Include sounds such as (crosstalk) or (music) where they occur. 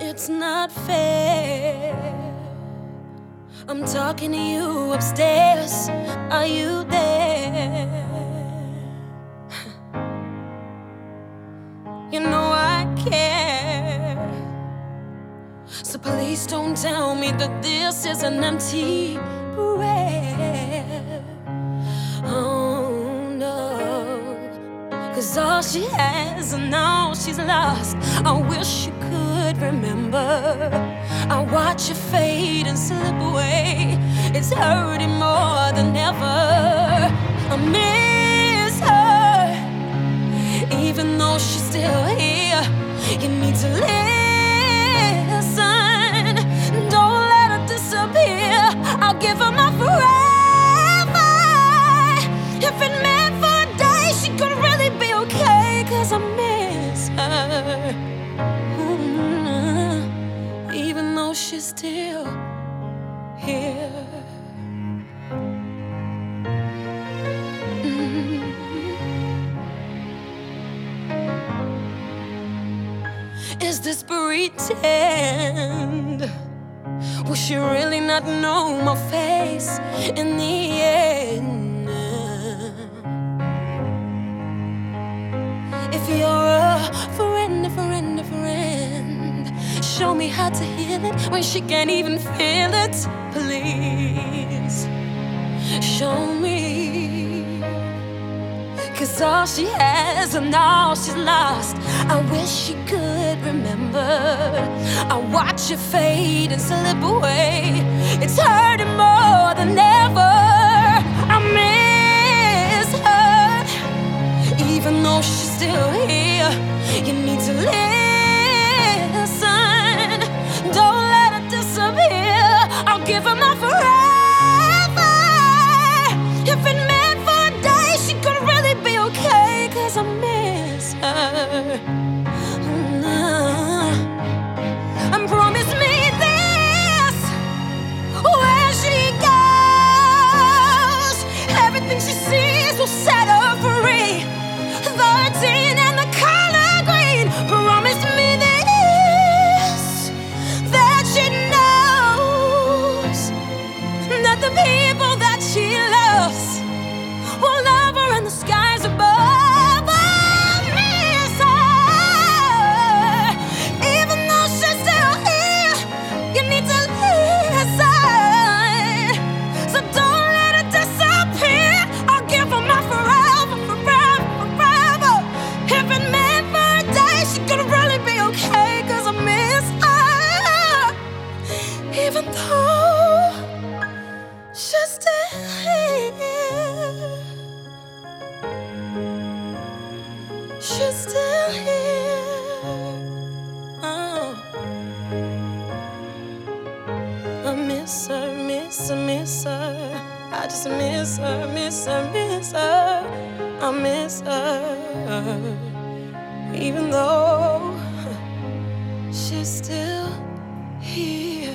it's not fair. I'm talking to you upstairs. Are you there? (laughs) You know I care. So please don't tell me that this is an empty prayer. Oh no. Cause all she has and all she's lost. I wish you remember. I watch you fade and slip away. It's hurting more than ever. Still here. Mm. Is this pretend? Will she really not know my face in the end? Show me how to heal it when she can't even feel it. Please, show me. Cause all she has and all she's lost. I wish she could remember. I watch it fade and slip away. It's hurting more miss her, miss her, miss her. I just miss her, miss her, miss her. I miss her. Even though she's still here.